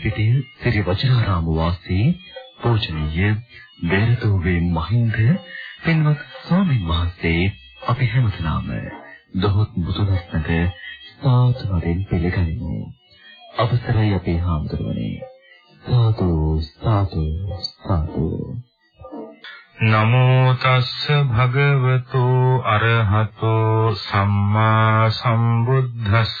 වල්පිටිය ශ්‍රී වජිරාරාම වාසී පූජනීය බේරතෝවේ මහින්ද පින්වත් ස්වාමීන් වහන්සේ අපි හැමදෙනාම දොහොත් මුතුනස්නක සාතුවෙන් පිළිගනිමු. අවසරයි අපේ හාමුදුරුවනේ. සාදු සාදු සාදු නමෝ තස්ස භගවතු අරහතෝ සම්මා සම්බුද්දස්ස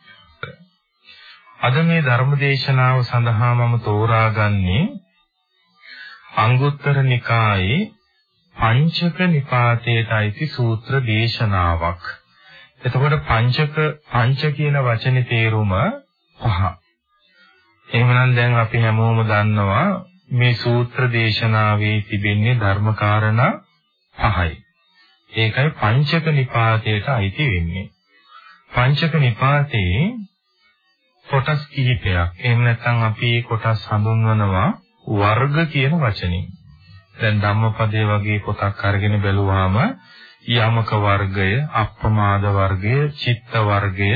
අද මේ ධර්ම දේශනාව සඳහා මම තෝරාගන්නේ අංගුත්තර නිකායේ පංචක නිපාතයට අයිති සූත්‍ර දේශනාවක්. එතකොට පංචක පංච කියන වචනේ තේරුම පහ. එහෙමනම් දැන් අපි හැමෝම දන්නවා මේ සූත්‍ර දේශනාවේ තිබෙන්නේ ධර්මකාරණා පහයි. ඒකයි පංචක නිපාතයට අයිති වෙන්නේ. පංචක නිපාතේ කොටස් කිහිපයක්. එහෙම නැත්නම් අපි කොටස් හඳුන්වනවා වර්ග කියන වචනේ. දැන් ධම්මපදයේ වගේ පොතක් අරගෙන බැලුවාම යමක වර්ගය, අප්‍රමාද වර්ගය, චිත්ත වර්ගය,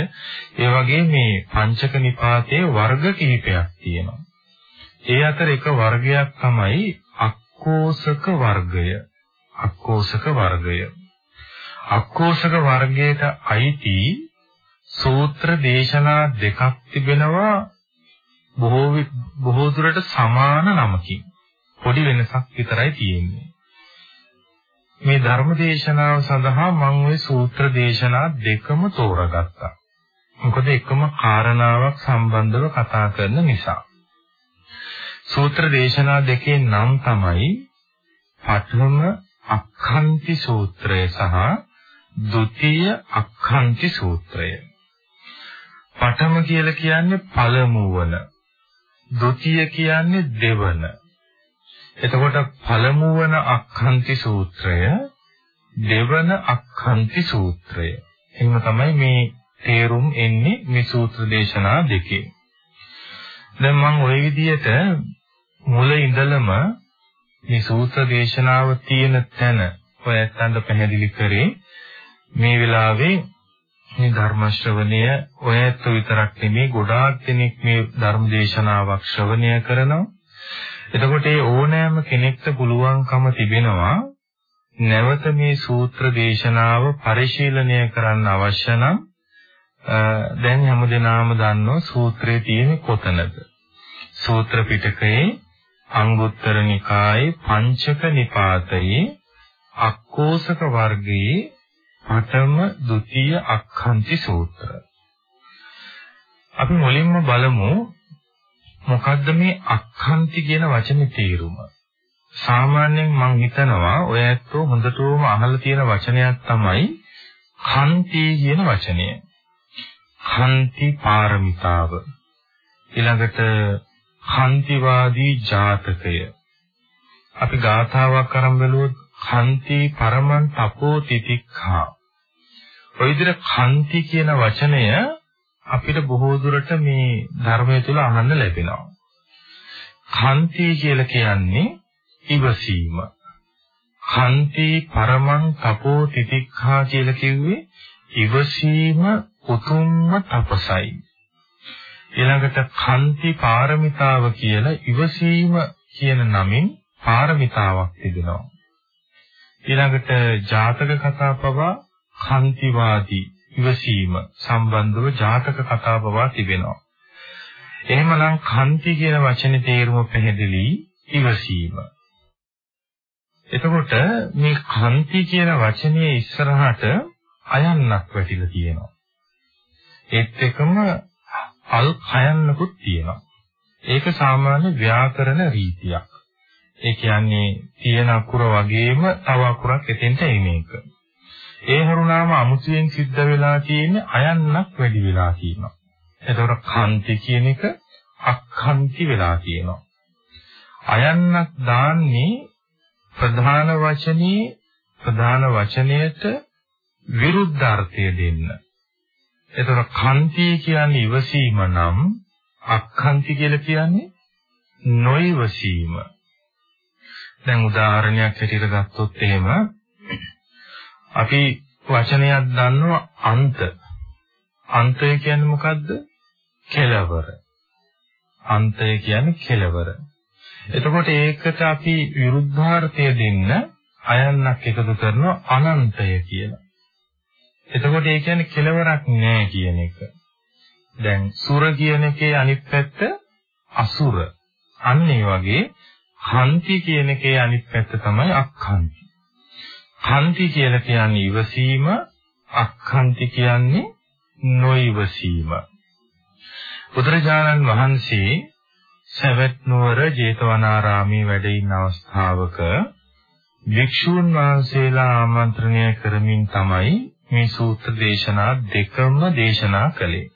ඒ වගේ මේ පංචක නිපාතයේ වර්ග කිහිපයක් තියෙනවා. ඒ අතර එක වර්ගයක් තමයි අක්කෝසක වර්ගය. අක්කෝසක වර්ගය. අක්කෝසක වර්ගයට අයිති සූත්‍ර දේශනා දෙකක් තිබෙනවා බොහෝ බොහෝ දුරට සමාන නමකින්. පොඩි වෙනසක් විතරයි තියෙන්නේ. මේ ධර්ම දේශනාව සඳහා මම ওই සූත්‍ර දේශනා දෙකම තෝරගත්තා. මොකද එකම කාරණාවක් සම්බන්ධව කතා කරන නිසා. සූත්‍ර දේශනා දෙකේ නම් තමයි පඨම අක්ඛන්ති සූත්‍රය සහ ဒုတိ ය අක්ඛන්ති සූත්‍රය. පඨම කියලා කියන්නේ පළමු වන. ဒုတိ ය කියන්නේ දෙවන. එතකොට පළමු වන අක්ඛන්ති සූත්‍රය දෙවන අක්ඛන්ති සූත්‍රය. එහෙම තමයි මේ තේරුම් එන්නේ මේ සූත්‍ර දේශනා දෙකේ. දැන් මම ওই විදිහට මුල ඉඳලම මේ සූත්‍ර දේශනාව තියෙන තැන ඔය ඇත්තන්ට පැහැදිලි කරේ මේ වෙලාවේ මේ ධර්ම ශ්‍රවණය ඔය ඇත්ත විතරක් නෙමේ ගොඩාක් දෙනෙක් මේ ධර්ම දේශනාවක් ශ්‍රවණය කරනවා. එතකොට ඒ ඕනෑම කෙනෙක්ට පුළුවන්කම තිබෙනවා නැවත මේ සූත්‍ර දේශනාව පරිශීලනය කරන්න අවශ්‍ය නම් දැන් හැමදෙනාම දන්නවා සූත්‍රයේ තියෙන කොතනද සූත්‍ර පිටකයේ අංගුත්තර නිකායේ පංචක නිපාතයේ අක්කෝසක වර්ගයේ පඨම ဒုတိ ය අක්ඛන්ති සූත්‍ර. අපි මුලින්ම බලමු මොකද්ද මේ අක්ඛන්ති කියන වචනේ තේරුම. සාමාන්‍යයෙන් මම හිතනවා ඔය ඇත්තෝ හොඳටම අහලා තියෙන වචනයක් තමයි කන්ති කියන වචනය. කන්ති පාරමිතාව. ඊළඟට කන්තිවාදී ජාතකය. අපි ගාථාවක් අරන් බැලුවොත් කන්ති පරමං තපෝ තිතික්ඛා ඔය විදිහට කන්ති කියන වචනය අපිට බොහෝ දුරට මේ ධර්මය තුල අහන්න ලැබෙනවා. කන්ති කියලා කියන්නේ ඉවසීම. කන්ති පරමං තපෝ තිතික්ඛා කියලා කිව්වේ ඉවසීම උතුම්ම තපසයි. ඊළඟට කන්ති පාරමිතාව කියලා ඉවසීම කියන නමින් පාරමිතාවක් තිබෙනවා. ඊළඟට ජාතක කතා පවා කන්තිවාදී ඉවසීම සම්බන්ධව ජාතක කතා පවා තිබෙනවා. එහෙමනම් කන්ති කියන වචනේ තේරුම පැහැදිලි ඉවසීම. එතකොට මේ කන්ති කියන වචනේ ඉස්සරහට අයන්නක් වැටිලා තියෙනවා. ඒත් එකම අල් කයන්නකුත් තියෙනවා. ඒක සාමාන්‍ය ව්‍යාකරණ රීතියක්. ඒ කියන්නේ තියෙන අකුර වගේම තව අකුරක් එතෙන්ට එන එක. ඒ හරුණාම අමුතුවෙන් සිද්ධ වෙලා තියෙන්නේ අයන්නක් වැඩි වෙලා තියෙනවා. එතකොට කාන්ති කියන එක අක්ඛන්ති වෙලා තියෙනවා. අයන්නක් දාන්නේ ප්‍රධාන වචනේ ප්‍රධාන වචනයට විරුද්ධාර්ථය දෙන්න. එතකොට කන්ති කියන්නේ ඉවසීම නම් අක්ඛන්ති කියලා කියන්නේ නොයිවසීම. දැන් උදාහරණයක් හැටියට ගත්තොත් එහෙම අපි වචනයක් දන්නවා අන්ත. අන්තය කියන්නේ මොකද්ද? කෙලවර. අන්තය කියන්නේ කෙලවර. එතකොට ඒකට අපි විරුද්ධාර්ථය දෙන්න අයන්නක් එකතු කරනවා අනන්තය කියලා. එතකොට ඒ කියන්නේ කෙලවරක් නෑ කියන එක. දැන් සුර කියන එකේ අනිත් පැත්ත අසුර. අන්න ඒ වගේ හන්ති කියන එකේ අනිත් පැත්ත තමයි අක්ඛන්ති. හන්ති කියලා කියන්නේ ඉවසීම, අක්ඛන්ති කියන්නේ නොයිවසීම. බුදුරජාණන් වහන්සේ සවැත් නුවර ජේතවනාරාමේ වැඩ ඉන්න අවස්ථාවක වික්ෂූන් වහන්සේලා ආමන්ත්‍රණය කරමින් තමයි මේ සූත්‍ර දේශනා දෙකම දේශනා කළේ.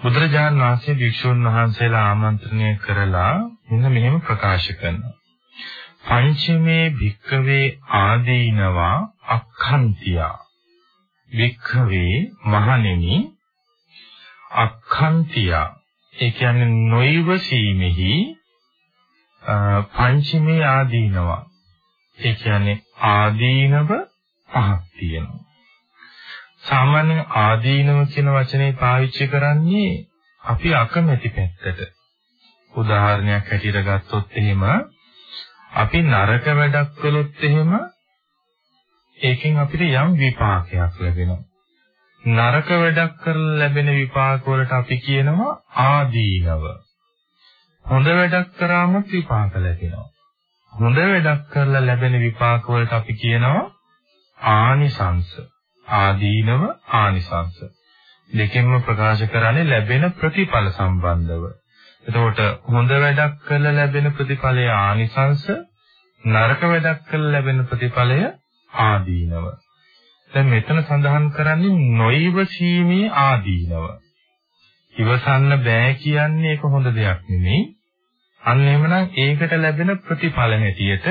බුදුරජාණන් වහන්සේ වික්ෂූන් වහන්සේලා ආමන්ත්‍රණය කරලා මෙන්න මෙහෙම ප්‍රකාශ කරනවා. පංචමේ භික්කවේ ආදීනවා අක්ඛන්තියා. භික්ඛවේ මහණෙනි අක්ඛන්තියා. ඒ කියන්නේ නොයිවසීමෙහි පංචමේ ආදීනවා. ඒ කියන්නේ ආදීනව පහක් තියෙනවා. සාමාන්‍ය ආදීනව කියන වචනේ පාවිච්චි කරන්නේ අපි අකමැති පැත්තට. උදාහරණයක් හැටියට ගත්තොත් එහෙම අපි නරක වැඩක් කළොත් එහෙම ඒකෙන් අපිට යම් විපාකයක් ලැබෙනවා. නරක වැඩක් කරලා ලැබෙන විපාක වලට අපි කියනවා ආදීනව. හොඳ වැඩක් කරාම විපාක ලැබෙනවා. හොඳ වැඩක් කරලා ලැබෙන විපාක වලට අපි කියනවා ආනිසංස. ආදීනව ආනිසංස. දෙකෙන්ම ප්‍රකාශ කරන්නේ ලැබෙන ප්‍රතිඵල සම්බන්ධව. එතකොට හොඳ වැඩක් කරලා ලැබෙන ප්‍රතිඵලය ආනිසංස, නරක වැඩක් කරලා ලැබෙන ප්‍රතිඵලය ආදීනව. දැන් මෙතන සඳහන් කරන්නේ නොයිවසීමේ ආදීනව. ඉවසන්න බෑ කියන්නේ ඒක හොඳ දෙයක් නෙමෙයි. අන්න එහෙමනම් ඒකට ලැබෙන ප්‍රතිඵල හැටියට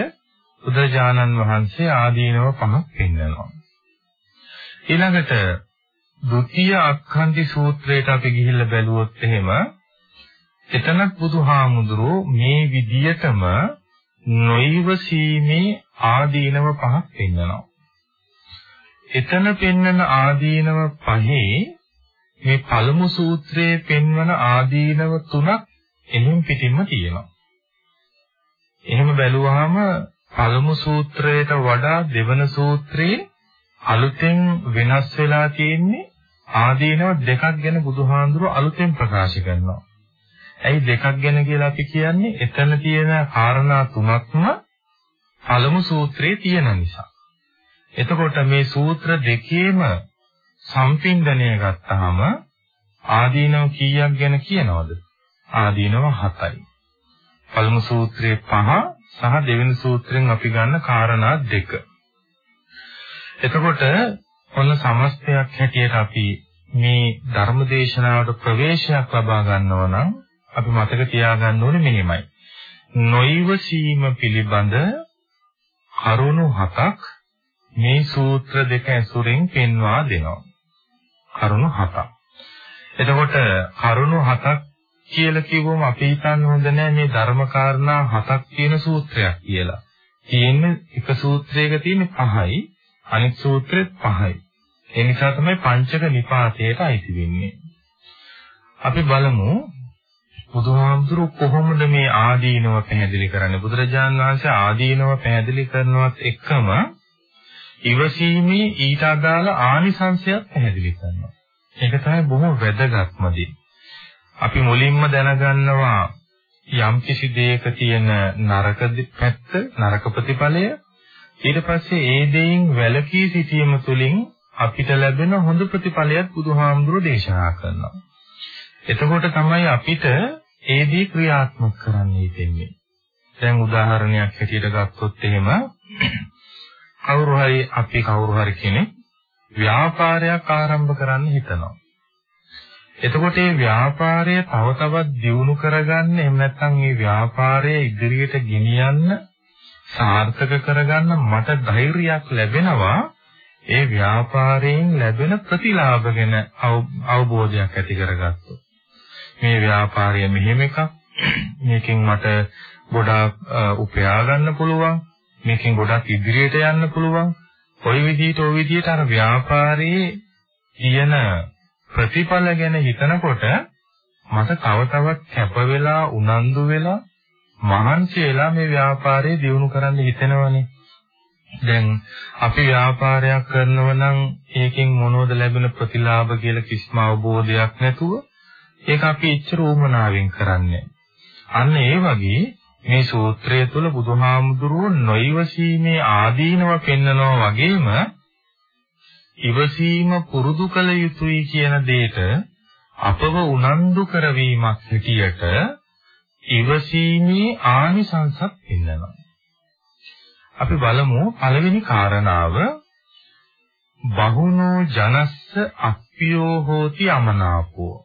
බුදුජානන් වහන්සේ ආදීනව පහක් පෙන්නනවා. ඊළඟට ဒုတိ ය අක්ඛන්ති සූත්‍රයට අපි ගිහිල්ලා බැලුවොත් එහෙම එතනත් බුදුහාමුදුරෝ මේ විදියටම නොයිවසීමේ ආදීනව පහක් පෙන්නනවා. එතන පෙන්වන ආදීනව පහේ මේ පළමු සූත්‍රයේ පෙන්වන ආදීනව තුනක් එහින් පිටින්ම තියෙනවා. එහෙම බැලුවාම පළමු සූත්‍රයට වඩා දෙවන සූත්‍රයේ අලුතෙන් වෙනස් වෙලා තියෙන්නේ ආදීනව දෙකක් ගැන බුදුහාඳුර අලුතෙන් ප්‍රකාශ කරනවා. ඇයි දෙකක් ගැන කියලා අපි කියන්නේ එතන තියෙන කාරණා තුනක්ම පළමු සූත්‍රයේ තියෙන නිසා. එතකොට මේ සූත්‍ර දෙකේම සම්පින්දණය ගත්තාම ආදීනව කීයක් ගැන කියනවද? ආදීනව 7යි. පළමු සූත්‍රයේ 5 සහ දෙවෙනි සූත්‍රයෙන් අපි ගන්න කාරණා දෙක. එතකොට ඔන්න සමස්තයක් හැටියට අපි මේ ධර්මදේශනාවට ප්‍රවේශයක් ලබා ගන්නවා නම් අපි මතක තියාගන්න ඕනේ මෙහෙමයි. නොයිවසීම පිළිබඳ කරුණු හතක් මේ සූත්‍ර දෙක ඇසුරින් පෙන්වා දෙනවා. කරුණු හතක්. එතකොට කරුණු හතක් කියලා කිව්වම අපි හිතන්න හොඳ නෑ මේ ධර්මකාරණා හතක් තියෙන සූත්‍රයක් කියලා. තියෙන්නේ එක සූත්‍රයක තියෙන පහයි අනිත් සූත්‍රෙත් පහයි. ඒ නිසා තමයි පංචක නිපාතයට අයිති වෙන්නේ. අපි බලමු බුදුහාමුදුරු කොහොමද මේ ආදීනව පැහැදිලි කරන්නේ බුදුරජාන් වහන්සේ ආදීනව පැහැදිලි කරනවත් එක්කම ඉවසීමේ ඊට අදාළ ආනිසංශයත් පැහැදිලි කරනවා. ඒක තමයි බොහොම වැදගත්ම දේ. අපි මුලින්ම දැනගන්නවා යම් කිසි දෙයක තියෙන නරක පැත්ත, නරක ප්‍රතිඵලය ඊට පස්සේ ඒ දෙයින් වැළකී සිටීම තුළින් අපිට ලැබෙන හොඳ ප්‍රතිඵලයක් බුදුහාමුදුරෝ දේශනා කරනවා. එතකොට තමයි අපිට ඒ දේ ක්‍රියාත්මක කරන්න හිතෙන්නේ. දැන් උදාහරණයක් හැටියට ගත්තොත් එහෙම කවුරු හරි අපි කවුරු හරි කෙනෙක් ව්‍යාපාරයක් ආරම්භ කරන්න හිතනවා. එතකොට මේ ව්‍යාපාරය තව තවත් දියුණු කරගන්න එහෙම නැත්නම් මේ ව්‍යාපාරය ඉදිරියට ගෙනියන්න සාර්ථක කරගන්න මට ධෛර්යයක් ලැබෙනවා ඒ ව්‍යාපාරයෙන් ලැබෙන ප්‍රතිලාභ ගැන අවබෝධයක් ඇති කරගත්තොත් මේ ව්‍යාපාරය මෙහෙම එකක්. මේකෙන් මට ගොඩාක් උපයා ගන්න පුළුවන්. මේකෙන් ගොඩක් ඉදිරියට යන්න පුළුවන්. කොයි විදිහට ඔය විදිහට අර ව්‍යාපාරයේ තියෙන ප්‍රතිඵල ගැන හිතනකොට මට තව තවත් කැප වෙලා උනන්දු වෙලා මහන්සි වෙලා මේ ව්‍යාපාරය දියුණු කරන්න හිතෙනවනේ. දැන් අපි ව්‍යාපාරයක් කරනව නම් ඒකෙන් මොනවද ලැබෙන ප්‍රතිලාභ කියලා කිසිම අවබෝධයක් නැතුව ඒක අපි ඉච්ඡර උමනාවෙන් කරන්නේ. අන්න ඒ වගේ මේ සූත්‍රය තුළ බුදුහාමුදුරුවෝ නොයිවසීමේ ආදීනව පෙන්නනවා වගේම ඉවසීම පුරුදු කළ යුතුයි කියන දෙයට අපව උනන්දු කරවීමක් හැටියට ඉවසීමේ ආනිසංසත් පෙන්නනවා. අපි බලමු පළවෙනි කාරණාව බහුනෝ ජනස්ස අප්පියෝ හෝති අමනාපෝ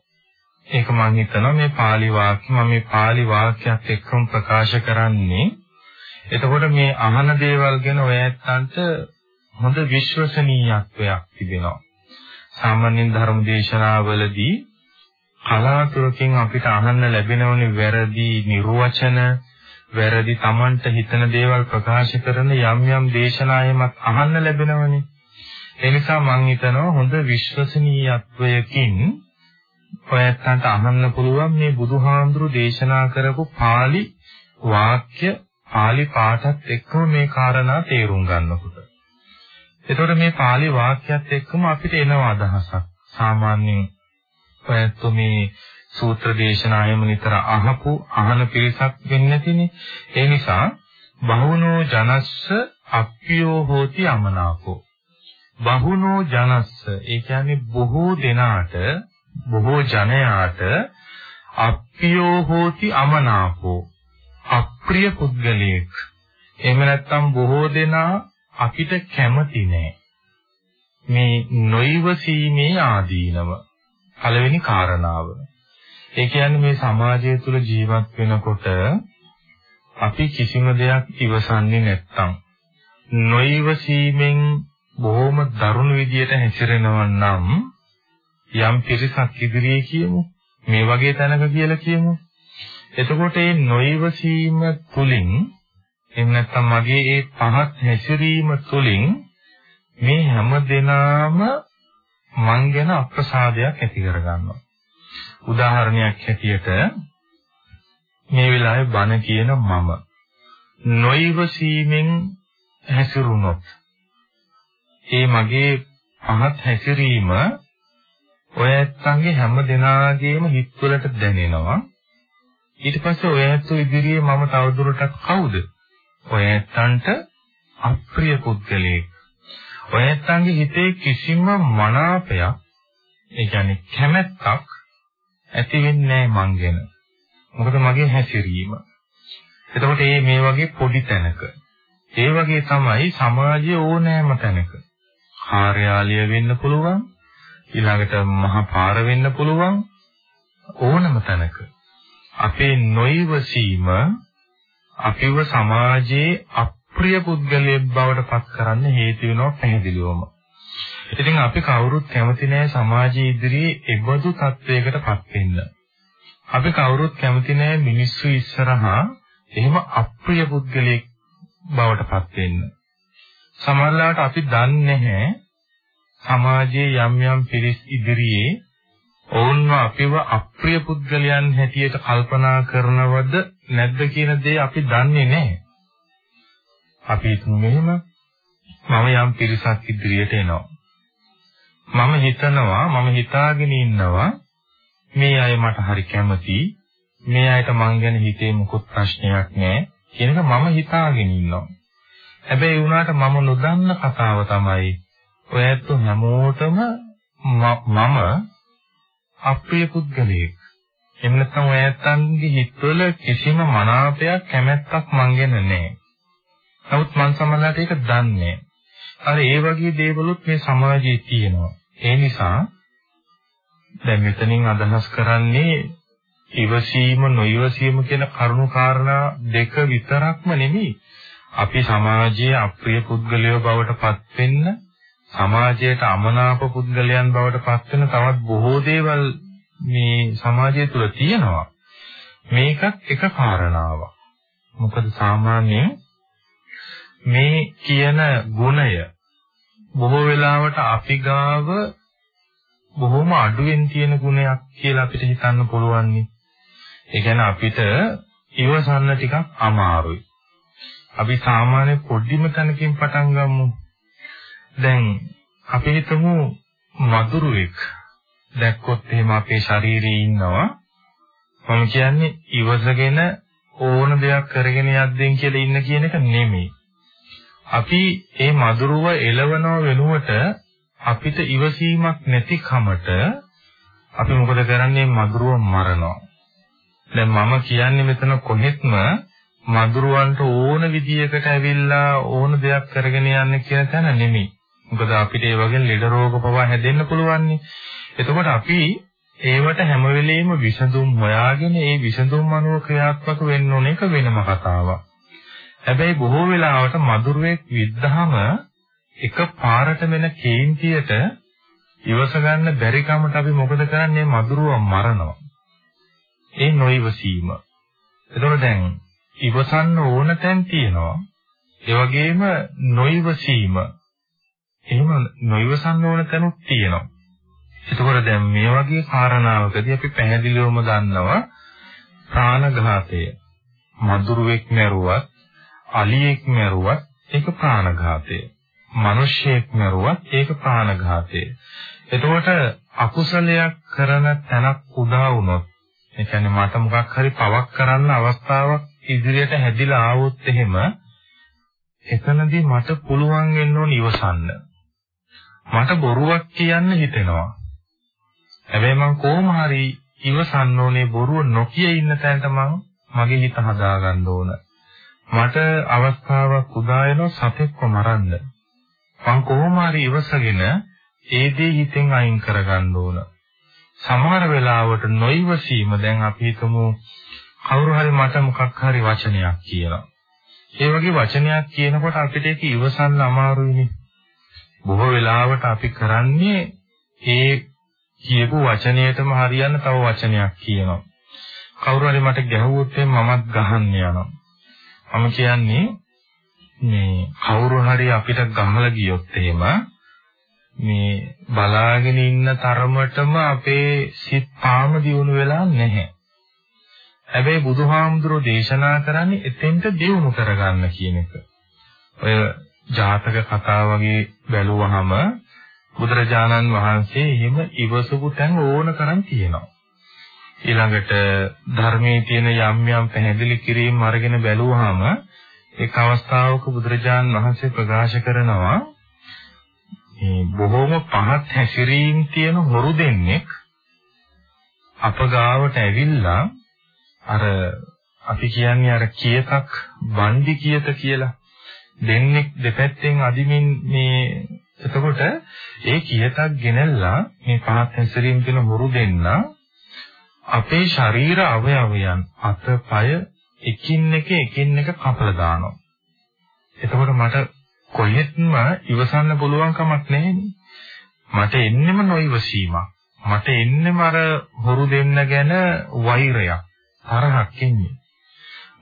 ඒක මම හිතනවා මේ pāli වාක්‍ය මම මේ pāli වාක්‍යයත් එක්කම ප්‍රකාශ කරන්නේ. එතකොට මේ අහන දේවල් ගැන ඔය ඇත්තන්ට හොඳ විශ්වසනීයත්වයක් තිබෙනවා. සාමාන්‍යයෙන් ධර්ම දේශනාවලදී කලාතුරකින් අපිට අහන්න ලැබෙනවනේ වැරදි නිර්වචන වැරදි Tamanට හිතන දේවල් ප්‍රකාශ කරන යම් යම් දේශනායමත් අහන්න ලැබෙනවනේ. ඒ නිසා මම හිතනවා හොඳ විශ්වසනීයත්වයකින් ඔයත්තන්ට අහන්න පුළුවන් මේ බුදුහාඳුරු දේශනා කරපු pāli වාක්‍ය pāli පාඨත් එක්කම මේ කාරණා තේරුම් ගන්නකොට. එතකොට මේ pāli වාක්‍යත් එක්කම අපිට එනවා අදහසක්. සාමාන්‍යයෙන් ඔයත්තු මේ සූත්‍ර දේශනායම නිතර අහපු අහන පිරිසක් වෙන්නේ නැතිනේ. ඒ නිසා බහුනෝ ජනස්ස අප්පියෝ හෝති අමනාපෝ. බහුනෝ ජනස්ස ඒ කියන්නේ බොහෝ දෙනාට බොහෝ ජනයාට අප්පියෝ හෝති අමනාපෝ. අප්‍රිය පුද්ගලයෙක්. එහෙම නැත්නම් බොහෝ දෙනා අපිට කැමති නෑ. මේ නොයිවසීමේ ආදීනව. පළවෙනි කාරණාව. ඒ කියන්නේ මේ සමාජය තුළ ජීවත් වෙනකොට අපි කිසිම දෙයක් ඉවසන්නේ නැත්තම් නොයිවසීමෙන් බොහොම දරුණු විදියට හැසිරෙනවා නම් යම් පිරිසක් ඉදිරියේ කියමු මේ වගේ තැනක කියලා කියමු. එතකොට මේ නොයවසීම තුලින් එහෙම නැත්නම් මගේ ඒ පහත් හැසිරීම තුලින් මේ හැම දිනාම මං ගැන අප්‍රසාදයක් ඇති කරගන්නවා. උදාහරණයක් හැටියට මේ වෙලාවේ බණ කියන මම නොයවසීමෙන් හැසිරුණොත් ඒ මගේ පහත් හැසිරීම ඔය ඇත්තන්ගේ හැම දෙනාගේම හිත්වලට දැනෙනවා. ඊට පස්සේ ඔය ඇත්තු ඉදිරියේ මම තවදුරටත් කවුද? ඔය ඇත්තන්ට අප්‍රිය පුද්ගලයෙක්. ඔය ඇත්තන්ගේ හිතේ කිසිම මනාපයක්, ඒ කියන්නේ කැමැත්තක් ඇති වෙන්නේ නැහැ මං ගැන. මොකද මගේ හැසිරීම. එතකොට මේ මේ වගේ පොඩි තැනක ඒ වගේ තමයි සමාජයේ ඕනෑම තැනක කාර්යාලය වෙන්න පුළුවන් ඊළඟට මහා පාර වෙන්න පුළුවන් ඕනම තැනක අපේ නොයවසීම අපිව සමාජයේ අප්‍රිය පුද්ගලයෙක් බවට පත් කරන්න හේතු වෙනවා පැහැදිලිවම. ඉතින් අපි කවුරුත් කැමති නෑ සමාජයේ ඉදිරියේ එබඳු තත්වයකට පත් වෙන්න. අපි කවුරුත් කැමති නෑ මිනිස්සු ඉස්සරහා එහෙම අප්‍රිය පුද්ගලයෙක් බවට පත් වෙන්න. සමහරවිට අපි දන්නේ නැහැ සමාජයේ යම් යම් පිරිස් ඉදිරියේ ඔවුන්ව අපිව අප්‍රිය පුද්ගලයන් හැටියට කල්පනා කරනවද නැද්ද කියන දේ අපි දන්නේ නැහැ. අපි හිතමු මෙහෙම මම යම් පිරිසක් ඉදිරියට එනවා. මම හිතනවා මම හිතාගෙන ඉන්නවා මේ අය මට හරි කැමතියි. මේ අයට මං ගැන හිතේ මුකුත් ප්‍රශ්නයක් නැහැ කියන එක මම හිතාගෙන ඉන්නවා. හැබැයි වුණාට මම නොදන්න කතාව තමයි ඔය ඇත්ත හැමෝටම මම අප්‍රිය පුද්ගලයෙක්. එහෙම නැත්නම් ඔය ඇත්තන්ගේ හිතවල කිසිම මනාපයක් කැමැත්තක් මං ගැන නැහැ. නමුත් මං සමහරවිට ඒක දන්නේ අර ඒ වගේ දේවලුත් මේ සමාජයේ තියෙනවා. ඒ නිසා දැන් මෙතනින් අදහස් කරන්නේ ඉවසීම නොඉවසීම කියන කරුණු කාරණා දෙක විතරක්ම නෙමෙයි. අපි සමාජයේ අප්‍රිය පුද්ගලයෝ බවට පත් වෙන්න සමාජයට අමනාප පුද්ගලයන් බවට පත් වෙන තවත් බොහෝ දේවල් මේ සමාජය තුළ තියෙනවා. මේකත් එක කාරණාවක්. මොකද සාමාන්‍යයෙන් මේ කියන ගුණය බොහෝ වෙලාවට අපි ගාව බොහොම අඩුවෙන් තියෙන ගුණයක් කියලා අපිට හිතන්න පුළුවන් නේ. ඒ කියන්නේ අපිට ඉවසන්න ටිකක් අමාරුයි. අපි සාමාන්‍ය පොඩිම තැනකින් පටන් ගමු. දැන් අපි හිතමු මදුරුවෙක් දැක්කොත් එහෙම අපේ ශරීරයේ ඉන්නවා. මම කියන්නේ ඉවසගෙන ඕන දෙයක් කරගෙන යද්දෙන් කියලා ඉන්න කියන එක නෙමෙයි. අපි මේ මදුරුව එලවනව වෙනුවට අපිට ඉවසීමක් නැති කමට අපි මොකද කරන්නේ මදුරුව මරනවා. දැන් මම කියන්නේ මෙතන කොහෙත්ම මදුරුවන්ට ඕන විදියකට ඇවිල්ලා ඕන දෙයක් කරගෙන යන්න කියන තැන නෙමෙයි. මොකද අපිට ඒ වගේ ලෙඩ රෝග පවා හැදෙන්න පුළුවන් එතකොට අපි ඒවට හැම වෙලෙම විසඳුම් හොයාගෙන ඒ විසඳුම් අනුව ක්‍රියාත්මක වෙන්න ඕන එක වෙනම කතාවක්. හැබැයි බොහෝ වෙලාවට මధుරයක් විද්ධාම එක පාරට වෙන කේන්තියට ඉවස ගන්න බැරි කමට අපි මොකද කරන්නේ මధుරව මරනවා. ඒ නොයිවසීම. එතකොට දැන් ඉවසන්න ඕන තැන් තියෙනවා. ඒ වගේම නොයිවසීම. එහෙම නොයිවසන්න ඕන තැනුත් තියෙනවා. එතකොට දැන් මේ වගේ කාරණාවකදී අපි පැහැදිලිවම දන්නවා ප්‍රාණඝාතය. මధుරෙක් මරුවත් අලියෙක් මැරුවත් ඒක ප්‍රාණඝාතය. මිනිස්සෙක් මැරුවත් ඒක ප්‍රාණඝාතය. එතකොට අකුසලයක් කරන තැනක් උදා වුණොත් ඒ කියන්නේ මට මොකක් හරි පවක් කරන්න අවස්ථාවක් ඉදිරියට හැදිලා ආවොත් එහෙම එතනදී මට පුළුවන් වෙන්න ඕන ඉවසන්න. මට බොරුවක් කියන්න හිතෙනවා. හැබැයි මම කොහොම හරි ඉවසන්න ඕනේ බොරුව නොකිය ඉන්න තැනට මම මගේ හිත හදාගන්න ඕන. මට අවස්ථාවක් උදා වෙනවා සතෙක්ව මරන්න. මං කොහොම හරි ඉවසගෙන ඒ දේ හිතෙන් අයින් කරගන්න ඕන. සමහර වෙලාවට නොයිවසීම දැන් අපි හිතමු කවුරු හරි මට මොකක් හරි වචනයක් කියනවා. ඒ වගේ වචනයක් කියනකොට අපිට ඒක ඉවසන්න අමාරුයිනේ. බොහෝ වෙලාවට අපි කරන්නේ ඒ කියපු වචනයටම හරියන්න තව වචනයක් කියනවා. කවුරු හරි මට ගැහුවොත් මමත් ගහන්න යනවා. මම කියන්නේ මේ කවුරු හරි අපිට ගහලා ගියොත් එහෙම මේ බලාගෙන ඉන්න තරමටම අපේ සිත් පාම දියුණු වෙලා නැහැ. හැබැයි බුදුහාමුදුරෝ දේශනා කරන්නේ එතෙන්ට දියුණු කරගන්න කියන එක. ඔය ජාතක කතා වගේ බැලුවහම බුදුරජාණන් වහන්සේ එහෙම ඉවසපු තැන් ඕන කරන් තියෙනවා. ඊළඟට ධර්මයේ තියෙන යම් යම් පැහැදිලි කිරීම් අරගෙන බැලුවාම එක් අවස්ථාවක බුදුරජාන් වහන්සේ ප්‍රකාශ කරනවා මේ බොහෝම පහත් හැසිරීම් තියෙන හොරු දෙන්නෙක් අපගාවට ඇවිල්ලා අර අපි කියන්නේ අර කියතක් වන්දි කියත කියලා දෙන්නෙක් දෙපැත්තෙන් අදිමින් මේ එතකොට ඒ කියතක් ගෙනල්ලා මේ පහත් හැසිරීම් තියෙන හොරු දෙන්නා අපේ ශරීර අවයවයන් අතපය එකින් එක එකින් එක කපලා දානවා. එතකොට මට කොහෙත්ම ඉවසන්න පුළුවන් කමක් නැහැනේ. මට එන්නෙම නොයිවසීමක්. මට එන්නෙම අර හොරු දෙන්න ගැන වෛරයක්, තරහක් එන්නේ.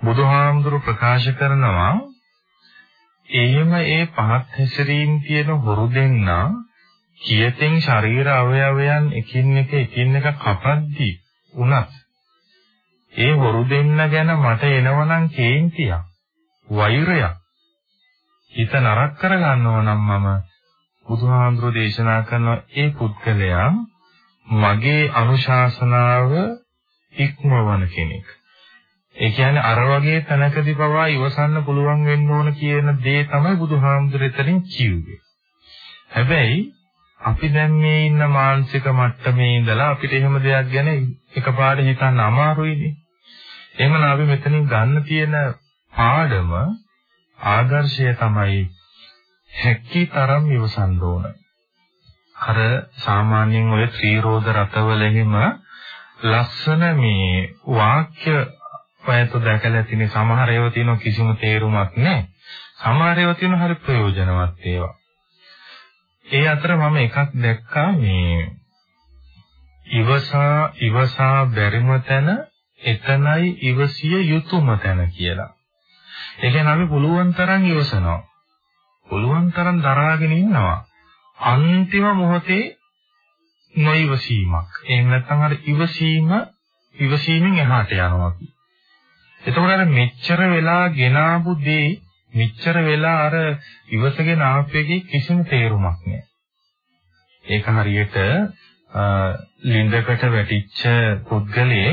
බුදුහාමුදුරු ප්‍රකාශ කරනවා එහෙම ඒ පහත් හැසිරීම් තියෙන හොරු දෙන්නා කියතෙන් ශරීර අවයවයන් එකින් එක එකින් එක කපද්දී වුණත් ඒ හොරු දෙන්න ගැන මට එනවනම් කේන්තියක් වෛරයක් හිත නරක කරගන්නව නම් මම බුදුහාඳුර දේශනා කරන ඒ පුද්ගලයා මගේ අනුශාසනාව ඉක්මවන කෙනෙක්. ඒ කියන්නේ අර වගේ තැනකදී පවා ඉවසන්න පුළුවන් වෙන්න ඕන කියන දේ තමයි බුදුහාමුදුරෙතරින් කිව්වේ. හැබැයි අපි දැන් මේ ඉන්න මානසික මට්ටමේ ඉඳලා අපිට එහෙම දෙයක් ගැන එකපාරට හිතන්න අමාරුයිනේ. එහෙමනම් අපි මෙතනින් ගන්න තියෙන පාඩම ආදර්ශය තමයි හැකි තරම් ඉවසන්න ඕන. අර සාමාන්‍යයෙන් ඔය ත්‍රිරෝධ රතවල එහෙම ලස්සන මේ වාක්‍ය ඔයත් දැකලා තියෙන සමහර ඒවා තියෙන කිසිම තේරුමක් නැහැ. සමහර ඒවා තියෙන හරි ප්‍රයෝජනවත් ඒවා. ඒ අතර මම එකක් දැක්කා මේ ඉවසා ඉවසා බැරිම තැන එතනයි ඉවසිය යුතුයම තැන කියලා. ඒ කියන්නේ අපි පුළුවන් තරම් ඉවසනවා. පුළුවන් තරම් දරාගෙන ඉන්නවා. අන්තිම මොහොතේ නොයිවසීමක්. එහෙම නැත්නම් අර ඉවසීම ඉවසීමෙන් එහාට යනවා. එතකොට අර මෙච්චර වෙලා ගෙනාවු දේ මෙච්චර වෙලා අර ඉවසගෙන ආපෙකේ කිසිම තේරුමක් නැහැ. ඒක හරියට ලින්දකට වැටිච්ච පුද්ගලයේ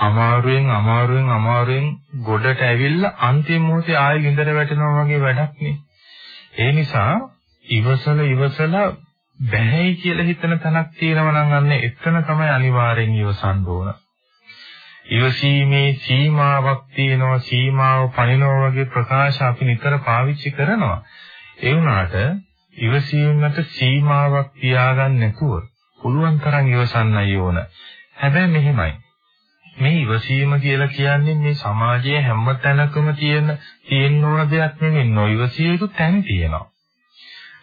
අමාරුවෙන් අමාරුවෙන් අමාරුවෙන් ගොඩට ඇවිල්ලා අන්තිම මොහොතේ ආයෙ ලින්දට වැටෙනවා වගේ වැඩක් නේ. ඒ නිසා ඉවසල ඉවසලා බැහැයි කියලා හිතන තැනක් තියෙනවා නම් අන්න එතන තමයි අනිවාර්යෙන් ඉවසන්න ඕන. ඉවසීමේ සීමාවක් තියෙනවා සීමාව පනිනවා වගේ ප්‍රකාශ අපි නිතර පාවිච්චි කරනවා. ඒ වුණාට ඉවසීමකට සීමාවක් තියාගන්න නැතුව පුළුවන් තරම් ඉවසන්නයි ඕන. හැබැයි මෙහෙමයි. මේ ඉවසීම කියලා කියන්නේ මේ සමාජයේ හැම තැනකම තියෙන තියෙන ඕන දෙයක් නෙමෙයි නොයිවසිය යුතු තැන් තියෙනවා.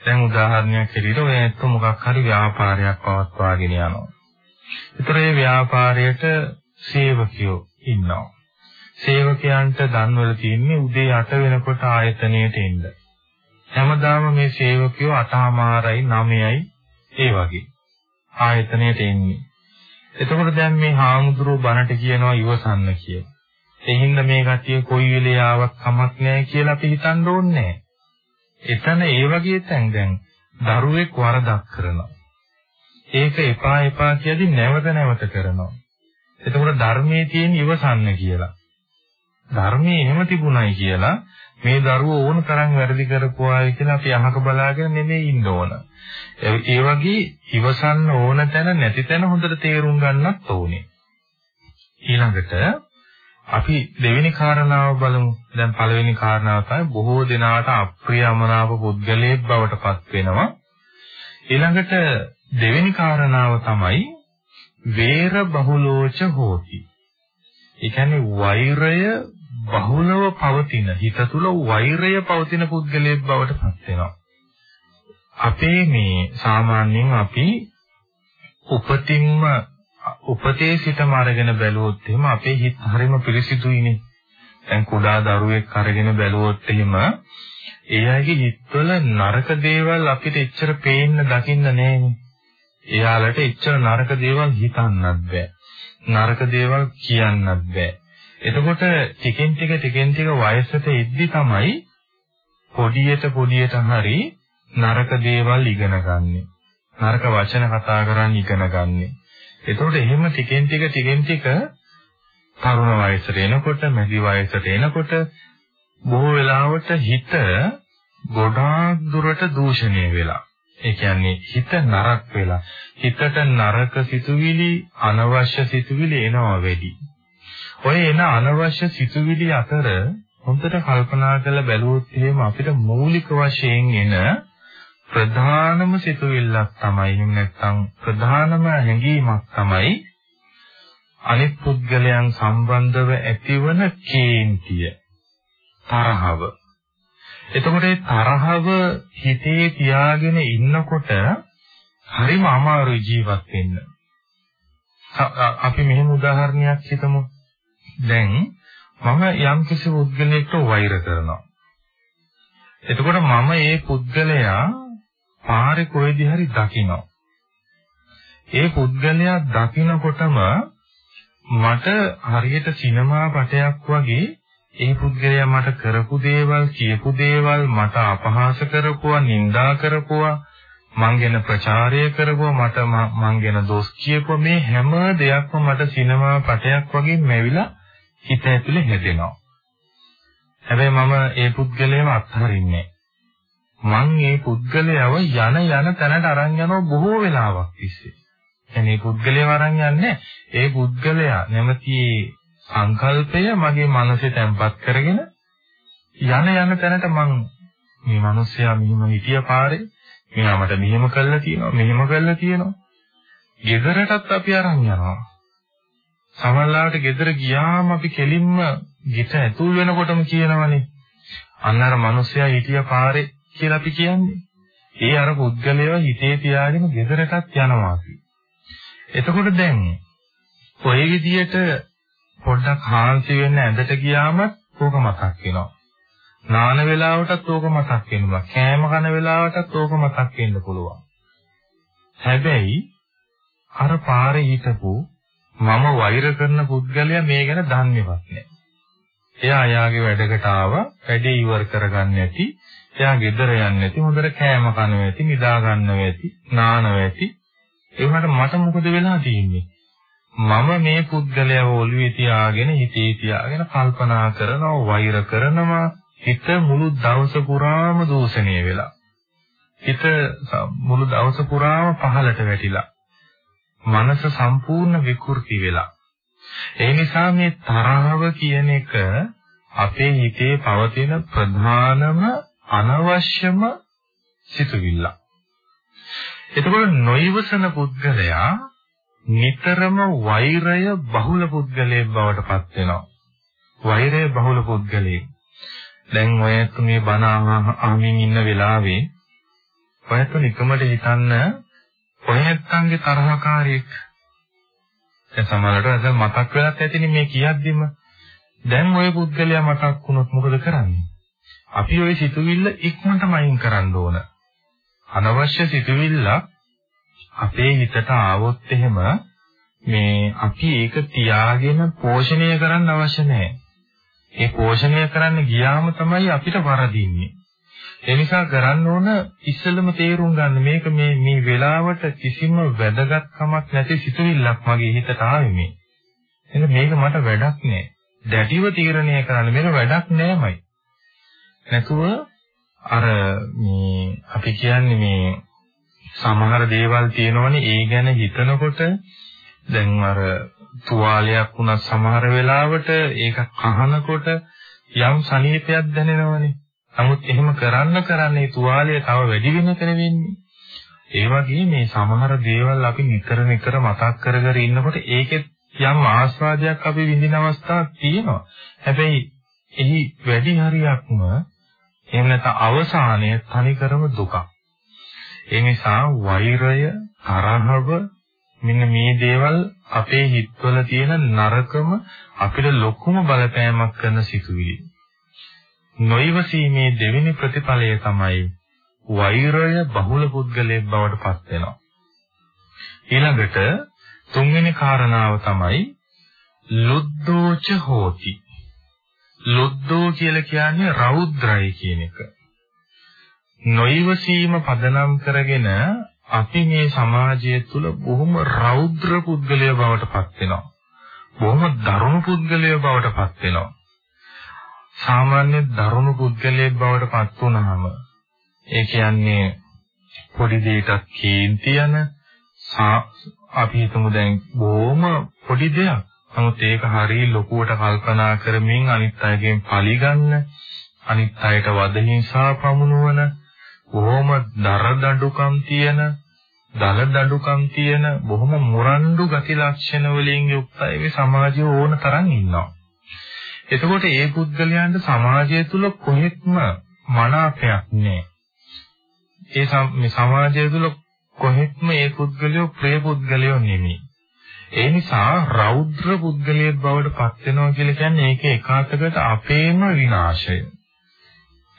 දැන් උදාහරණයක් හැටියට ඔය ඇත්ත මොකක් හරි ව්‍යාපාරයක් පවත්වාගෙන යනවා. ඒතර ඒ ව්‍යාපාරයට සේවකයෝ ඉන්නවා. සේවකයන්ට දන්වල තියෙන්නේ උදේ 8 වෙනකොට ආයතනයට එන්න. හැමදාම මේ සේවකයෝ 8:00මාරයි 9යි ඒ වගේ ආයතනයට එන්නේ. එතකොට දැන් මේ හාමුදුරුවෝ බණට කියනවා ඉවසන්න කියලා. ඒ හින්දා මේ කට්ටිය කොයි වෙලේ ආවක් කමක් නැහැ කියලා අපි හිතන්න ඕනේ එතන ඒ වගේ තැන් දැන් දරුවෙක් වරදක් කරනවා. ඒක එපා එපා කියදී නැවත නැවත කරනවා. එතකොට ධර්මයේ තියෙන ඉවසන්න කියලා. ධර්මයේ එහෙම තිබුණයි කියලා මේ දරුවෝ ඕන තරම් වැරදි කරපුවායි කියලා අපි අහක බලාගෙන නෙමෙයි ඉන්න ඕන. ඒ වගේ ඉවසන්න ඕන තැන නැති තැන හොඳට තේරුම් ගන්නත් ඕනේ. ඊළඟට අපි දෙවෙනි කාරණාව බලමු. දැන් පළවෙනි කාරණාව තමයි බොහෝ දෙනාට අප්‍රියමනාප පුද්ගලයෙක් බවට පත් වෙනවා. ඊළඟට දෙවෙනි කාරණාව තමයි වේර බහුලෝච හෝති. ඒ කියන්නේ වෛරය බහුලව පවතින හිත තුළ වෛරය පවතින පුද්ගලයෙක් බවට පත් වෙනවා. අපේ මේ සාමාන්‍යයෙන් අපි උපතින්ම උපතේ සිටම අරගෙන බැලුවොත් එහෙම අපේ හිත හරිම පිරිසිදුයිනේ. දැන් කුඩා දරුවෙක් අරගෙන බැලුවොත් එහෙම ඒ අයගේ හිතවල නරක දේවල් අපිට එච්චර පේන්න දකින්න නෑනේ. එයාලට එච්චර නරක දේවල් හිතන්නත් බෑ. නරක දේවල් කියන්නත් බෑ. එතකොට ටිකෙන් ටික ටිකෙන් ටික වයසට එද්දි තමයි පොඩියට පොඩියට හරි නරක දේවල් ඉගෙන ගන්නෙ. නරක වචන කතා කරන් ඉගෙන ගන්නෙ. එතකොට එහෙම ටිකෙන් ටික ටිකෙන් ටික තරුණ වයසට එනකොට, මැදි වයසට එනකොට බොහෝ වෙලාවට හිත ගොඩාක් දුරට දූෂණය වෙලා. ඒ කියන්නේ හිත නරක වෙලා. හිතට නරක සිතුවිලි, අනවශ්‍ය සිතුවිලි එනවා වැඩි. ඔය එන අනවශ්‍ය සිතුවිලි අතර හොඳට කල්පනා කරලා බැලුවොත් එහෙම අපිට මූලික වශයෙන් එන ප්‍රධානම සිතුවිල්ලක් තමයි එහෙම නැත්නම් ප්‍රධානම හැඟීමක් තමයි අනිත් පුද්ගලයන් සම්බන්ධව ඇතිවන කේන්තිය තරහව එතකොට ඒ තරහව හිතේ තියාගෙන ඉන්නකොට හරිම අමාරු ජීවත් වෙන්න. අපි මෙහෙම උදාහරණයක් හිතමු. දැන් මම යම් කිසි පුද්ගලයෙක්ට වෛර කරනවා. එතකොට මම ඒ පුද්ගලයා පාරේ කොහෙදි හරි දකිනවා. ඒ පුද්ගලයා දකිනකොටම මට හරියට සිනමා පටයක් වගේ ඒ පුද්ගලයා මට කරපු දේවල් කියපු දේවල් මට අපහාස කරපුවා නිඳා කරපුවා මං ගැන ප්‍රචාරය කරපුවා මට මං ගැන දොස් කියපුවා. මේ හැම දෙයක්ම මට සිනමා පටයක් වගේ මැවිලා හිත ඇතුලේ හැදෙනවා. හැබැයි මම ඒ පුද්ගලයාව අත්හරින්නේ මං ඒ පුද්ගලයාව යන යන තැනට අරන් යනවා බොහෝ වෙලාවක් තිස්සේ. එනේ පුද්ගලයාව අරන් යන්නේ ඒ පුද්ගලයා නැමති සංකල්පය මගේ මනසේ තැම්පත් කරගෙන යන යන තැනට මං මේ මිනිස්සයා මෙහිම හිටිය පාරේ මෙයා මට මෙහෙම කළා තියෙනවා මෙහෙම කළා තියෙනවා. ගෙදරටත් අපි අරන් යනවා. සමහරවිට ගෙදර ගියාම අපි කෙලින්ම ගෙට ඇතුල් වෙනකොටම කියනවනේ. අන්න අර මිනිස්සයා හිටිය පාරේ කියලා අපි කියන්නේ. ඒ අර පුද්ගලයව හිතේ තියාගෙන ගෙදරටත් යනවා එතකොට දැන් ඔය විදියට පොඩ්ඩක් හාන්සි වෙන්න ඇඳට ගියාම ඕක මතක් වෙනවා. නාන වේලාවටත් ඕක මතක් වෙනවා. කෑම කන වේලාවටත් ඕක මතක් වෙන්න පුළුවන්. හැබැයි අර පාරේ හිටපු මම වෛර කරන පුද්ගලයා මේ ගැන දන්නේවත් නැහැ. එයා යාගේ වැඩකට ආවා, වැඩේ ඉවර කරගන්න ඇති, එයා ගෙදර යන්නේ නැති, හොඳට කෑම කනවා ඇති, නිදා ගන්නවා ඇති, නානවා ඇති. ඒ වුණාට මට මොකද වෙලා තියෙන්නේ? මම මේ පුද්ගලයාව ඔළුවේ තියාගෙන හිතේ තියාගෙන කල්පනා කරනවා, වෛර කරනවා, හිත මුළු දවස පුරාම දූෂණය වෙලා. හිත මුළු දවස පුරාම පහළට වැටිලා. මනස සම්පූර්ණ විකෘති වෙලා. ඒ නිසා මේ තරහව කියන එක අපේ හිතේ පවතින ප්‍රධානම අනවශ්‍යම සිතුවිල්ල. එතකොට නොයවසන පුද්ගලයා නිතරම වෛරය බහුල පුද්ගලයෙක් බවට පත් වෙනවා. වෛරය බහුල පුද්ගලයෙක්. දැන් ඔයත් මේ බණ අහමින් ඉන්න වෙලාවේ ඔයත් නිකමට හිතන්න ඔයත්ගේ තරහකාරයෙක්. දැන් සමහරවිට අද මතක් වෙලත් ඇතිනේ මේ කියද්දිම. දැන් ඔය පුද්ගලයා මතක් වුණොත් මොකද කරන්නේ? අපි ওই සිතුවිල්ල ඉක්මනටම අයින් කරන්න ඕන. අනවශ්‍ය සිතුවිල්ලක් අපේ හිතට ආවොත් එහෙම මේ අපි ඒක තියාගෙන පෝෂණය කරන්න අවශ්‍ය නැහැ. ඒ පෝෂණය කරන්න ගියාම තමයි අපිට වරදින්නේ. ඒ නිසා කරන්න ඕන ඉස්සෙල්ලම තේරුම් ගන්න මේක මේ මේ වෙලාවට කිසිම වැදගත්කමක් නැති සිතුවිල්ලක් මගේ හිතට ආවේ මේ. එහෙනම් මේක මට වැඩක් නෑ. දැඩිව තීරණය කරන්න මේක වැඩක් නෑමයි. නැතුව අර මේ අපි කියන්නේ මේ සමහර දේවල් තියෙනවනේ ඒ ගැන හිතනකොට දැන් අර තුවාලයක් වුණා සමහර වෙලාවට ඒක කහනකොට යම් සනීපයක් දැනෙනවනේ නමුත් එහෙම කරන්න කරන්නේ තුවාලය තව වැඩි වෙන කර වෙන්නේ. ඒ වගේ මේ සමහර දේවල් අපි නිතර නිතර මතක් කර කර ඉන්නකොට ඒකෙත් යම් ආස්වාදයක් අපි විඳින අවස්ථාවක් තියෙනවා. හැබැයි එහි වැඩි හරියක්ම එහෙම නැත්නම් අවසානයේ තනිකරම දුකක්. ඒ නිසා වෛරය, තරහව මෙන්න මේ දේවල් අපේ හිතවල තියෙන නරකම අපිට ලොකුම බලපෑමක් කරන සිතුවිලි. නොයවසීමේ දෙවෙනි ප්‍රතිඵලය තමයි වෛරය බහුල පුද්ගලයෙක් බවට පත් වෙනවා. ඊළඟට තුන්වෙනි කාරණාව තමයි ලුද්දෝච හෝති. ලුද්දෝ කියලා කියන්නේ රෞද්‍රයි කියන එක. නොයවසීම පදනම් කරගෙන අපි මේ සමාජය තුළ බොහොම රෞද්‍ර පුද්ගලයෙක් බවට පත් වෙනවා. බොහොම දරුණු පුද්ගලයෙක් බවට පත් වෙනවා. සාමාන්‍ය දරුණු පුද්ගලයෙක් බවට පත් වුනහම ඒ කියන්නේ පොඩි දෙයකට කේන්ති යන අපි හිතමු දැන් බොහොම පොඩි දෙයක්. නමුත් ඒක හරිය ලොකුවට කල්පනා කරමින් අනිත් අයගෙන් පරිගන්න අනිත් අයට වද හිංසා පමුණුවන බොහොම දරදඬුකම් තියෙන දල දඬුකම් තියෙන බොහොම මුරණ්ඩු ගති ලක්ෂණ වලින් යුක්ත ඒ සමාජය ඕන තරම් ඉන්නවා. එතකොට ඒ පුද්ගලයන්ට සමාජය තුල කොහෙත්ම මනාපයක් නැහැ. ඒ මේ සමාජය තුල කොහෙත්ම ඒ පුද්ගලයෝ ප්‍රේ පුද්ගලයෝ නෙමෙයි. ඒ නිසා රෞද්‍ර පුද්ගලයෙක් බවට පත් වෙනවා කියලා කියන්නේ ඒක එකාතකට අපේම විනාශය.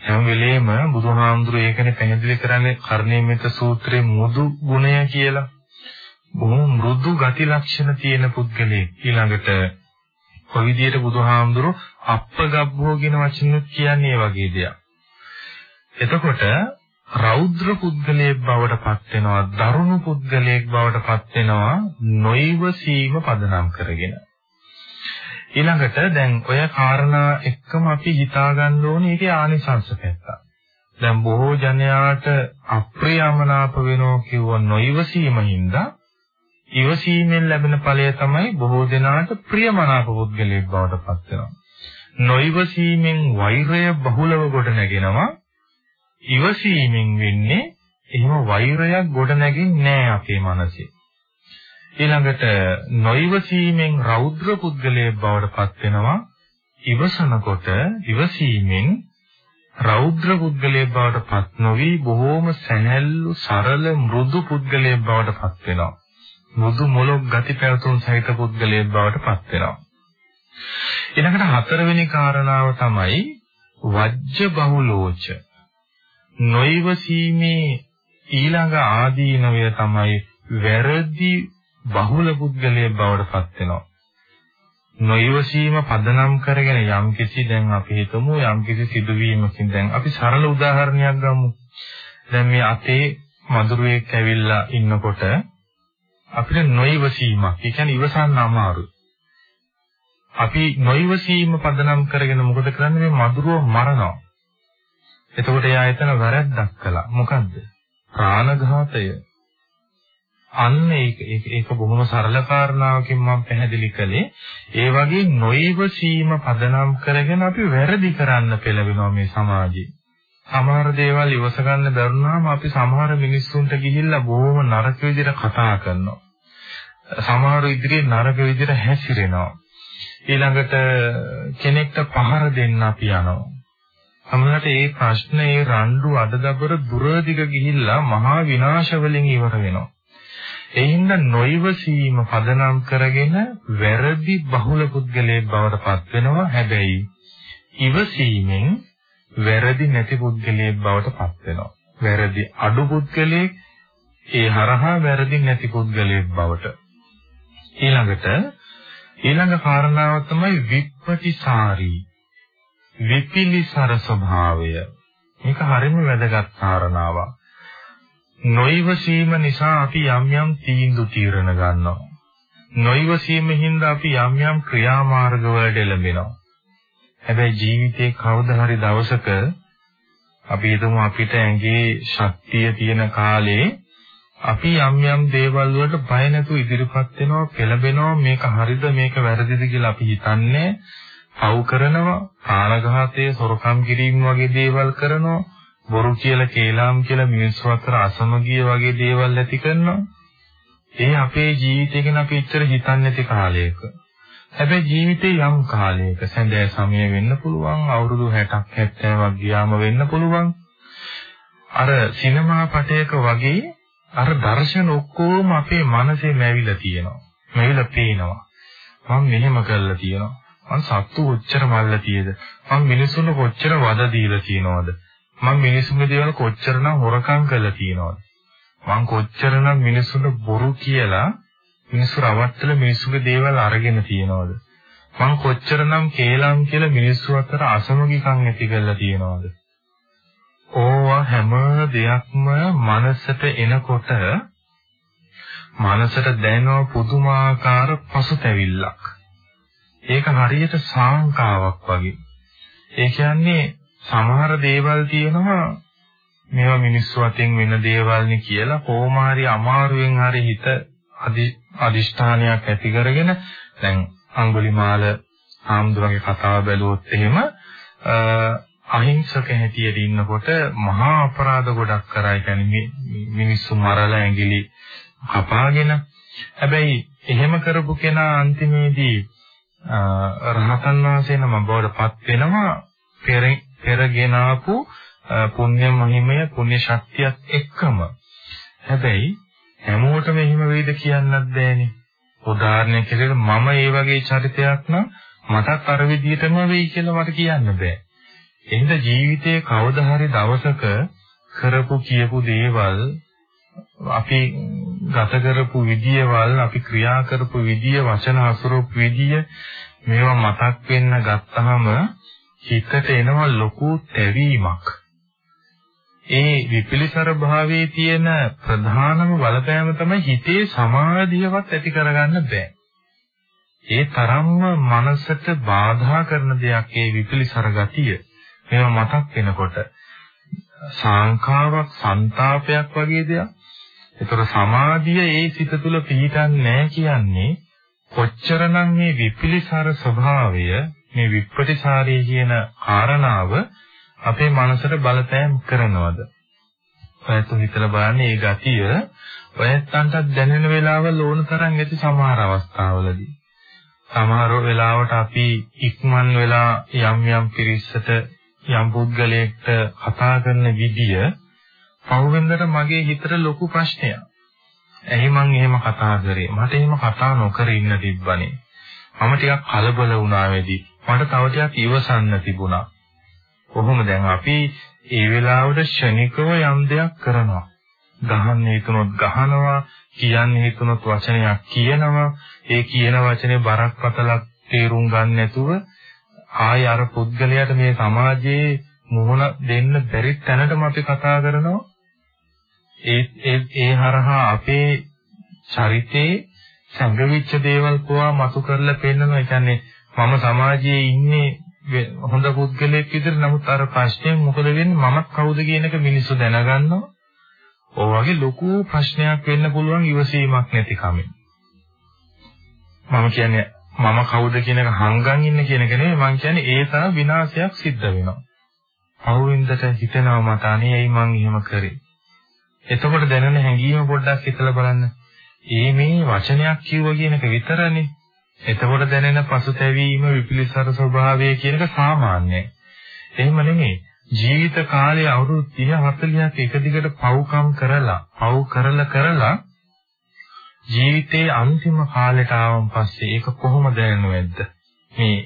හැම වෙලේම බුදුහාමුදුරු ඒකනේ පැහැදිලි කරන්නේ කර්ණීයමිත සූත්‍රයේ මුදු ගුණය කියලා. බොහොම මෘදු ගති ලක්ෂණ තියෙන පුද්ගලයෙක්. ඊළඟට කොයි විදියට බුදුහාමුදුරු අප්පගබ්බෝ කියන වචනෙත් කියන්නේ ඒ වගේ දෙයක්. එතකොට රෞද්‍ර පුද්ගලයෙක් බවට පත් වෙනවා දරුණු පුද්ගලයෙක් බවට පත් වෙනවා නොයිවසීම පදනම් කරගෙන. ඊළඟට දැන් ඔය කාරණා එක්කම අපි හිතා ගන්න ඕනේ ඒකේ ආනිසංස පැත්ත. දැන් බොහෝ ජනයාට අප්‍රියමනාප වෙනෝ කිව්ව නොයිවසීම හින්දා ඉවසීමෙන් ලැබෙන ඵලය තමයි බොහෝ දෙනාට ප්‍රියමනාප පුද්ගලයෙක් බවට පත් වෙනවා. නොයිවසීමෙන් වෛරය බහුලව කොට නැගෙනවා. ඉවසීමෙන් වෙන්නේ එහෙම වෛරයක් ගොඩ නැගින්නේ නැහැ අපේ මනසේ. ඊළඟට නොයිවසීමෙන් රෞද්‍ර පුද්ගලයෙක් බවට පත් වෙනවා. ඉවසනකොට ඉවසීමෙන් රෞද්‍ර පුද්ගලයෙක් බවට පත් නොවි බොහෝම සැහැල්ලු සරල මෘදු පුද්ගලයෙක් බවට පත් වෙනවා. මෘදු මොලොක් ගති පැවතුම් සහිත පුද්ගලයෙක් බවට පත් වෙනවා. ඊළඟට හතරවෙනි කාරණාව තමයි වජ්ජ බහුලෝච නොයිවසීමේ ඊළඟ ආදීනවය තමයි වැරදි බහුල පුද්ගලයෙක් බවට පත් වෙනවා. නොයවසීම පදනම් කරගෙන යම්කිසි දැන් අපි හිතමු යම්කිසි සිදුවීමකින් දැන් අපි සරල උදාහරණයක් ගමු. දැන් මේ අතේ මధుරයෙක් ඇවිල්ලා ඉන්නකොට අපිට නොයවසීමක්, ඒ කියන්නේ ඉවසන්න අමාරුයි. අපි නොයවසීම පදනම් කරගෙන මොකද කරන්නේ මේ මధుරව මරනවා. එතකොට එයා එතන වැරද්දක් කළා. මොකද්ද? ප්‍රාණඝාතය. අන්න ඒක ඒක බොහොම සරල කාරණාවකින් මම පැහැදිලි කළේ. ඒ වගේ නොයවසීම පදනම් කරගෙන අපි වැරදි කරන්න පෙළවෙනවා මේ සමාජයේ. සමහර දේවල් ඉවස ගන්න බැරුණාම අපි සමහර මිනිස්සුන්ට ගිහිල්ලා බොහොම නරක විදිහට කතා කරනවා. සමහර ඉදිරියේ නරක විදිහට හැසිරෙනවා. ඊළඟට කෙනෙක්ට පහර දෙන්න අපි යනවා. සමහරට ඒ ප්‍රශ්නේ රණ්ඩු අඩදබර දුරදිග ගිහිල්ලා මහා විනාශ වලින් ඉවර වෙනවා. ඒ හින්දා නොයවසීම පදනම් කරගෙන වැරදි බහුල පුද්ගලයෙක් බවට පත් වෙනවා. හැබැයි ඉවසීමෙන් වැරදි නැති පුද්ගලයෙක් බවට පත් වෙනවා. වැරදි අඩු පුද්ගලයෙක් ඒ හරහා වැරදි නැති පුද්ගලයෙක් බවට. ඊළඟට ඊළඟ කාරණාව තමයි විප්පටිසාරී විපිලිසර ස්වභාවය. මේක හරිම වැදගත් කාරණාවක්. නොයිවසීම නිසා අපි යම් යම් තීන්දුව తీරන ගන්නවා. නොයිවසීම හින්දා අපි යම් යම් ක්‍රියාමාර්ග වලට එළඹෙනවා. හැබැයි ජීවිතේ කවදා හරි දවසක අපි හිතමු අපිට ඇඟේ ශක්තිය තියෙන කාලේ අපි යම් යම් දේවල් වලට බය නැතුව ඉදිරිපත් වෙනවා පෙළඹෙනවා මේක හරිද මේක වැරදිද කියලා අපි හිතන්නේ පව් කරනවා ප්‍රාණඝාතය සොරකම් කිරීම වගේ දේවල් කරනවා බොරු කියලා කේලාම් කියලා මිනිස්සු අතර අසමගිය වගේ දේවල් ඇති කරනවා. ඒ අපේ ජීවිතය ගැන අපි එච්චර හිතන්නේ නැති කාලයක. හැබැයි ජීවිතේ යම් කාලයක සැඳෑ සමය වෙන්න පුළුවන් අවුරුදු 60ක් 70ක් ගියාම වෙන්න පුළුවන්. අර සිනමා පටයක වගේ අර දර්ශන ඔක්කොම අපේ මනසේ මැවිලා තියෙනවා. මැවිලා පේනවා. මම මෙහෙම කරලා තියෙනවා. මං සත්තු කොච්චර මල්ලා තියේද? මං මිනිසුන්ට කොච්චර වද දීලා තියනවද? මම මිනිසුන්ගේ දේවල් කොච්චරනම් හොරකම් කරලා තියෙනවද? මම කොච්චරනම් මිනිසුන්ට බොරු කියලා මිනිස්සු රවට්ටල මිනිස්සුගේ දේවල් අරගෙන තියෙනවද? මම කොච්චරනම් කේලම් කියලා මිනිස්සු අතර අසමගිකම් ඇති කරලා තියෙනවද? ඕවා හැම දෙයක්ම මනසට එනකොට මනසට දැනෙන පුදුමාකාර පසුතැවිල්ලක්. ඒක හරියට සාංකාවක් වගේ. ඒ කියන්නේ සමහර දේවල් තියෙනවා මේවා මිනිස්සු අතින් වෙන දේවල් නේ කියලා කොහොම හරි අමාරුවෙන් හරි හිත අදිෂ්ඨානයක් ඇති කරගෙන දැන් අඟුලිමාල ආම්දුරගේ කතාව බැලුවොත් එහෙම අහිංසක හැටියට ඉන්නකොට මහා අපරාධ ගොඩක් කරා. ඒ කියන්නේ මිනිස්සු මරලා ඇඟිලි කපාගෙන. හැබැයි එහෙම කරපු කෙනා අන්තිමේදී රහතන් වහන්සේ නම බවට පත් වෙනවා පෙරගෙන ආපු පුණ්‍ය මහිමය පුණ්‍ය ශක්තියත් එක්කම. හැබැයි හැමෝටම එහෙම වෙයිද කියන්නත් බෑනේ. උදාහරණයක් විදිහට මම ඒ වගේ චරිතයක් නම් මටත් අර විදිහටම වෙයි කියලා මට කියන්න බෑ. එහෙනම් ජීවිතයේ කවදා හරි දවසක කරපු කියපු දේවල් අපි ගත කරපු විදියවල් අපි ක්‍රියා කරපු විදිය වචන හසුරුපු විදිය මේවා මතක් වෙන්න ගත්තාම හිතට එනවා ලොකු තැවීමක්. ඒ විපිලිසර භාවයේ තියෙන ප්‍රධානම බලපෑම තමයි හිතේ සමාධියවත් ඇති කරගන්න බෑ. ඒ තරම්ම මනසට බාධා කරන දෙයක් ඒ විපිලිසර ගතිය. මේවා මතක් වෙනකොට සාංකාවක්, ਸੰతాපයක් වගේ දෙයක්. ඒතර සමාධිය ඒ සිත තුළ පිහිටන්නේ නැහැ කියන්නේ කොච්චරනම් මේ විපිලිසර ස්වභාවය මේ විප්‍රතිසාරී කියන කාරණාව අපේ මනසට බලපෑම් කරනවද? ඔයත් හිතලා බලන්න මේ ගතිය ඔයත්න්ටත් දැනෙන වෙලාවල් ඕන තරම් ඇති සමහර අවස්ථාවලදී. සමහර වෙලාවට අපි ඉක්මන් වෙලා යම් යම් පිරිසට යම් පුද්ගලයෙක්ට කතා කරන විදිය පහුවෙන්දට මගේ හිතට ලොකු ප්‍රශ්නයක්. ඇයි මං එහෙම කතා කරේ? මට එහෙම කතා නොකර ඉන්න තිබ්බනේ. මම ටිකක් කලබල වුණා වෙදි. මට තව ටිකක් ඉවසන්න තිබුණා. කොහොම දැන් අපි ඒ වෙලාවට ෂණිකව යම් දෙයක් කරනවා. ගහන්න හිතුනොත් ගහනවා, කියන්න හිතුනොත් වචනයක් කියනවා. ඒ කියන වචනේ බරක් පතලක් තේරුම් ගන්න නැතුව ආය අර පුද්ගලයාට මේ සමාජයේ මුහුණ දෙන්න බැරි තැනටම අපි කතා කරනවා. ඒ ඒ ඒ හරහා අපේ චරිතේ සංගවිච්ච දේවල් පවා මතු කරලා පෙන්නනවා. ඒ කියන්නේ මම සමාජයේ ඉන්නේ හොඳ පුද්ගලයෙක් විදිහට නමුත් අර ප්‍රශ්නයෙන් මොකද වෙන්නේ මමත් කවුද කියන එක මිනිස්සු දැනගන්නවා. ඔය වගේ ලොකු ප්‍රශ්නයක් වෙන්න පුළුවන් ඉවසීමක් නැති කමෙන්. මම කියන්නේ මම කවුද කියන එක හංගන් ඉන්න කියන එක නෙවෙයි මම කියන්නේ ඒ තරම් විනාශයක් සිද්ධ වෙනවා. පහුවෙන්දට හිතෙනවා මට අනේ ඇයි මං එහෙම කරේ. එතකොට දැනෙන හැඟීම පොඩ්ඩක් හිතලා බලන්න. ඒ මේ වචනයක් කිව්ව කියන එක විතරනේ. එතකොට දැනෙන පසුතැවීම විපිලිසර ස්වභාවය කියන එක සාමාන්‍යයි. එහෙම නෙමෙයි. ජීවිත කාලයේ අවුරුදු 30 40ක් එක දිගට පව්කම් කරලා, පව් කරලා කරලා ජීවිතයේ අන්තිම කාලයට ආවන් පස්සේ ඒක කොහොම දැනෙනවද? මේ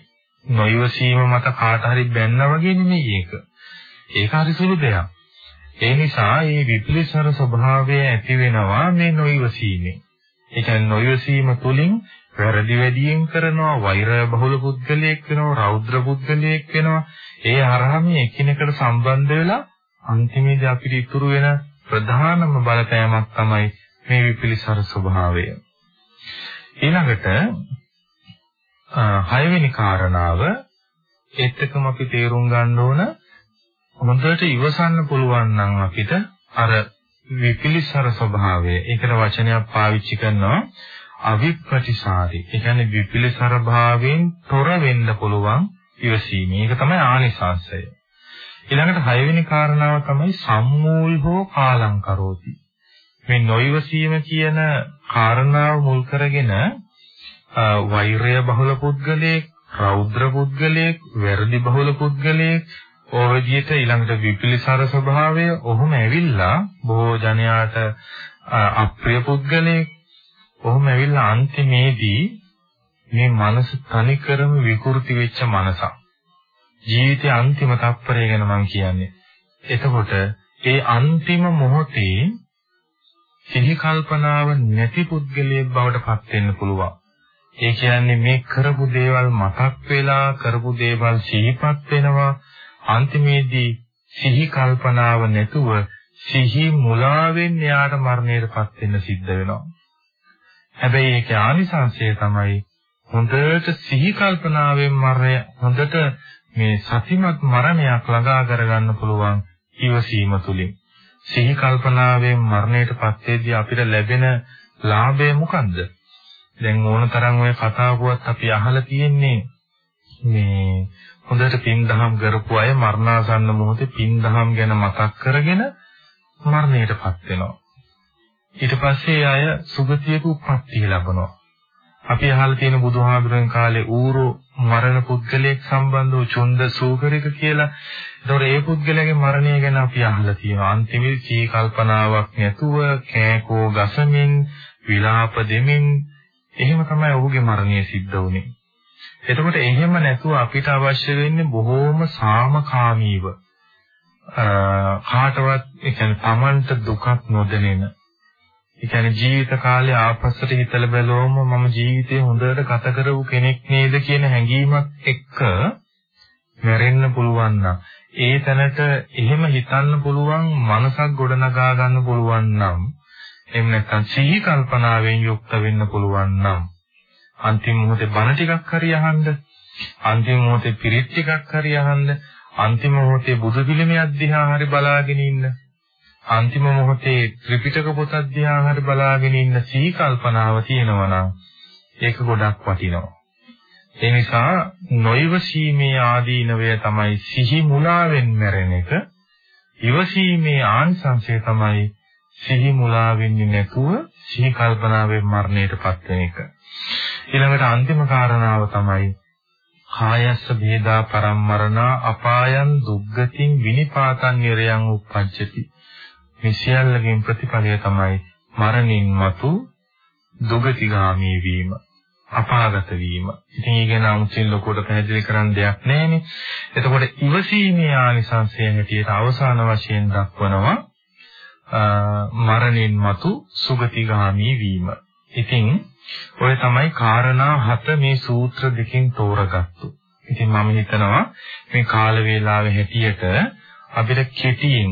නොයවසීම මත කාට හරි බැන්නා වගේ නෙමෙයි ඒක. ඒක හරි සුළු දෙයක්. ඒ නිසා මේ විපිලිසර ස්වභාවය ඇති වෙනවා මේ නොයවසීමෙන්. ඒ කියන්නේ නොයවසීම තුලින් වැරදි වැඩියෙන් කරනවා, වෛරය බහුල පුද්ගලයෙක් වෙනවා, රෞද්‍ර පුද්ගලයෙක් වෙනවා. ඒ හරහා මේ එකිනෙකට සම්බන්ධ වෙලා අන්තිමේදී අපිට ඉතුරු වෙන ප්‍රධානම බලපෑමක් තමයි මේ විපිලිසර ස්වභාවය. ඊළඟට හයවෙනි කාරණාව ඒත් එක්කම අපි තේරුම් ගන්න ඕන හොඳට ඉවසන්න පුළුවන් නම් අපිට අර විපිලිසර ස්වභාවය ඒකට වචනයක් පාවිච්චි කරනවා අවිප්‍රතිසාරී. ඒ කියන්නේ විපිලිසර භාවයෙන් තොර වෙන්න පුළුවන් ඉවසීම. ඒක තමයි ආනිසංසය. ඊළඟට හයවෙනි කාරණාව තමයි සම්මූල් හෝ කාලං කරෝති. මේ නොයවසීම කියන කාරණාව මුල් කරගෙන වෛරය බහුල පුද්ගලයෙක්, රෞද්‍ර පුද්ගලයෙක්, වැරදි බහුල පුද්ගලයෙක් ඔය විදිහට ඊළඟට විපිලිසර ස්වභාවය ඔහොම ඇවිල්ලා බොහෝ ජනයාට අප්‍රිය පුද්ගලයෙක් ඔහොම ඇවිල්ලා අන්තිමේදී මේ මනස තනිකරම විකෘති වෙච්ච මනසක්. ජීවිතයේ අන්තිම තත්පරය ගැන මම කියන්නේ. එතකොට ඒ අන්තිම මොහොතේ සිහි කල්පනාව නැති පුද්ගලයෙක් බවට පත් වෙන්න පුළුවන්. ඒ කියන්නේ මේ කරපු දේවල් මතක් වෙලා කරපු දේවල් සිහිපත් වෙනවා. අන්තිමේදී සිහි කල්පනාව නැතුව සිහි මුලාවෙන් එයාට මරණයටපත් වෙන්න සිද්ධ වෙනවා. හැබැයි ඒකේ ආනිසංශය තමයි හොඳට සිහි කල්පනාවෙන් මරණය හොඳට මේ සතිමත් මරණයක් ළඟා කරගන්න පුළුවන් ඉවසීම තුලින් සිහි කල්පනාවෙන් මරණයටපත් වෙද්දී අපිට ලැබෙන ලාභය මොකන්ද? දැන් ඕන තරම් ওই කතාවකුවත් අපි අහලා තියෙන්නේ මේ හොඳට පින් දහම් කරපු අය මරණාසන්න මොහොතේ පින් දහම් ගැන මතක් කරගෙන මරණයටපත් වෙනවා. ඊට පස්සේ අය සුගතියක උප්පත්තිය ලබනවා. අපි අහලා තියෙන බුදුහාමුදුරන් කාලේ ඌරු මරණ පුද්ගලයෙක් සම්බන්ධව චුන්ද සූකරික කියලා. ඒතකොට ඒ පුද්ගලයාගේ මරණය ගැන අපි අහලා තියෙනවා. අන්තිමේ සී කල්පනාවක් නැතුව කෑකෝ ගසමින් විලාප දෙමින් එහෙම තමයි ඔහුගේ මරණය සිද්ධ වුනේ. එතකොට එහෙම නැතුව අපිට අවශ්‍ය වෙන්නේ බොහෝම සාමකාමීව කාටවත් ඒ කියන්නේ Tamanට දුකක් නොදැනෙන ඒ කියන්නේ ජීවිත කාලේ ආපස්සට හිතලා බැලුවම මම ජීවිතේ හොඳට ගත කරපු කෙනෙක් නේද කියන හැඟීමක් එක්ක මැරෙන්න පුළුවන් නම් ඒ තැනට එහෙම හිතන්න පුළුවන් මනසක් ගොඩනගා ගන්න පුළුවන් නම් එහෙම නැත්නම් සිහි කල්පනාවෙන් යුක්ත වෙන්න පුළුවන් නම් අන්තිම මොහොතේ බණ ටිකක් හරි අහන්න අන්තිම මොහොතේ පිරිත් ටිකක් හරි අහන්න අන්තිම මොහොතේ බුදු පිළිමයක් දිහා හරි බලාගෙන ඉන්න අන්තිම මොහොතේ ත්‍රිපිටක පොතක් දිහා හරි බලාගෙන ඉන්න සී කල්පනාව තියෙනවා නම් ඒක ගොඩක් වටිනවා. ඒ නිසා නොයවසීමේ ආදීනවය තමයි සිහි මුලාවෙන් මැරෙන එක. ඉවසීමේ ආනිසංශය තමයි සිහි මුලා වෙන්නේ නැතුව සිහි කල්පනාවෙන් මරණයටපත් වෙන එක. ඊළඟට අන්තිම කාරණාව තමයි කායස්ස ભેදා පරම්මරණා අපායන් දුග්ගතින් විනිපාතං නිරයන් උප්පජ්ජති. මේ සියල්ලකින් ප්‍රතිඵලය තමයි මරණින් මතු දුගතිගාමී වීම. අපාගත වීම. ඉතින් ඒ ගැන අමුචින් ලොකුවට පැහැදිලි කරන්න දෙයක් නැහැනේ. එතකොට ඉවසීමේ ආනිසංසය හැටියට අවසාන වශයෙන් දක්වනවා මරණින් මතු සුගතිගාමී වීම. ඉතින් ඔය තමයි කාරණා හත මේ සූත්‍ර දෙකෙන් තෝරගත්තු. ඉතින් මම හිතනවා මේ කාල වේලාවේ හැටියට අපිට කෙටියෙන්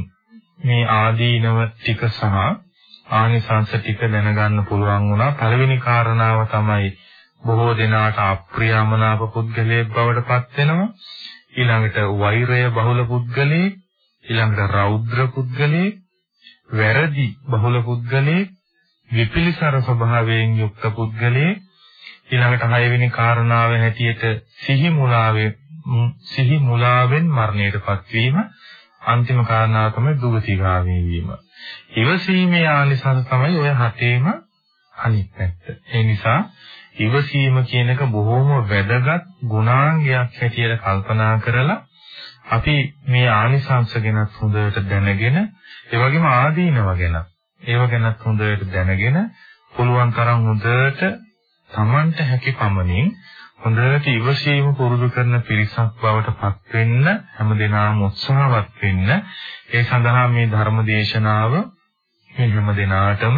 මේ ආදීනව ටික සහ ආනිසංස ටික දැනගන්න පුළුවන් වුණා. පළවෙනි කාරණාව තමයි බොහෝ දෙනාට අප්‍රියමනාප පුද්ගලයෙක් බවට පත් වෙනවා. ඊළඟට වෛරය බහුල පුද්ගලයෙක්, ඊළඟට රෞද්‍ර පුද්ගලයෙක්, වැරදි බහුල පුද්ගලයෙක්, විපිලිසර ස්වභාවයෙන් යුක්ත පුද්ගලයෙක්, ඊළඟට හයවෙනි කාරණාව හැටියට සිහි මුලාවේ සිහි මුලාවෙන් මරණයටපත් වීම අන්තිම කාරණාව තමයි දුගතිගාමී වීම. ඉවසීමේ ආනිසංස තමයි ඔය හතේම අනිත් පැත්ත. ඒ නිසා ඉවසීම කියන එක බොහොම වැදගත් ගුණාංගයක් හැටියට කල්පනා කරලා අපි මේ ආනිසංස ගැන හොඳට දැනගෙන ඒ වගේම ආදීනව ගැන ඒව ගැනත් හොඳට දැනගෙන පුළුවන් තරම් හොඳට Tamanට හැකි පමණින් හොඳට ඉවසීම පුරුදු කරන පිරිසක් බවට පත් වෙන්න හැමදෙනාම උත්සාහවත් වෙන්න. ඒ සඳහා මේ ධර්ම දේශනාව මේ හැමදෙනාටම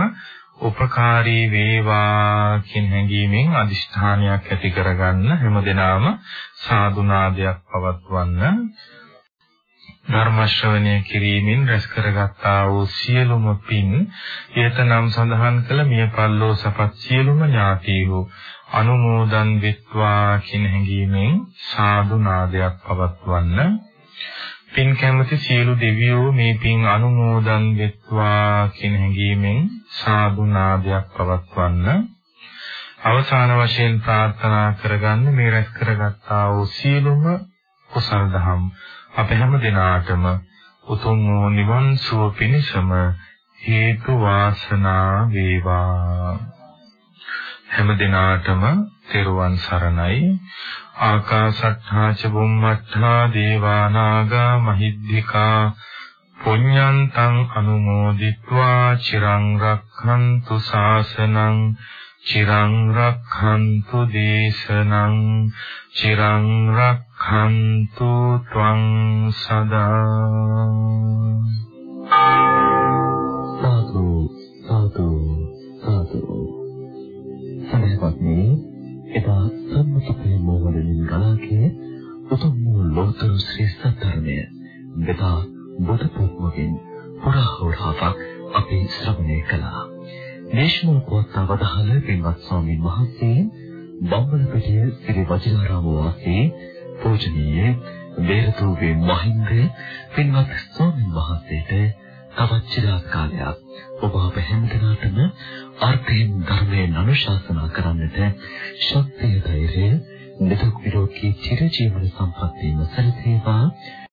උපකාරී වේවා කියන හැඟීමෙන් අදිෂ්ඨානයක් ඇති කරගන්න හැමදෙනාම සාදුනාදයක් පවත්වන්න. ධර්ම ශ්‍රවණය කිරීමෙන් රැස් කරගත්තා වූ සියලුම පින් ඊතනම් සඳහන් කළ මිය පල්ලෝ සපත් සියලුම ඥාතීහු අනුමෝදන් වෙත්වා කියන හැඟීමෙන් සාදු නාදයක් පවත්වන්න. පින් කැමති සියලු දෙවියෝ මේ පින් අනුමෝදන් වෙත්වා කියන හැඟීමෙන් සාදු නාදයක් පවත්වන්න. අවසාන වශයෙන් ප්‍රාර්ථනා කරගන්න මේ රැස් කරගත්තා වූ සියලුම කුසල් දහම් අප හැම දිනාටම උතුම් වූ නිවන් සුව පිණිසම හේතු වාසනා වේවා. හැම දිනාටම තෙරුවන් සරණයි. ආකාසට්ඨා ච බුම්මට්ඨා දේවා නාග මහිද්దికා පුඤ්ඤන්තං අනුමෝදිත්වා චිරං රක්ඛන්තු ශාසනං චිරං රක්ඛන්තු දේශනං චිරං රක්ඛන්තු ත්වං සදා සාදු සාදු සාදු. සමහත්මේ එදා සම්මුතිකේ මොහොතකින් ගලාගේ උතුම් වූ ලෝතර ශ්‍රී සත්‍යර්මය මෙදා බුදු පුත්මකින් පුරා හොරාවක් අපි ශ්‍රවණය කළා. දේශනා පොත් අවධාන පින්වත් ස්වාමීන් වහන්සේ බම්බලපිටිය ශ්‍රී වජිනාරාම වාසී පූජනීය වේරතුගේ මහින්ද පින්වත් ස්වාමීන් වහන්සේට තවත් චිරාත් කාලයක් ඔබ අප හැමදෙනාටම අර්ථයෙන් ධර්මයෙන් අනුශාසනා කරන්නට ශක්තිය ධෛර්යය නිදුක් නිරෝගී චිරජීවන සම්පන්නීව සැලසේවා.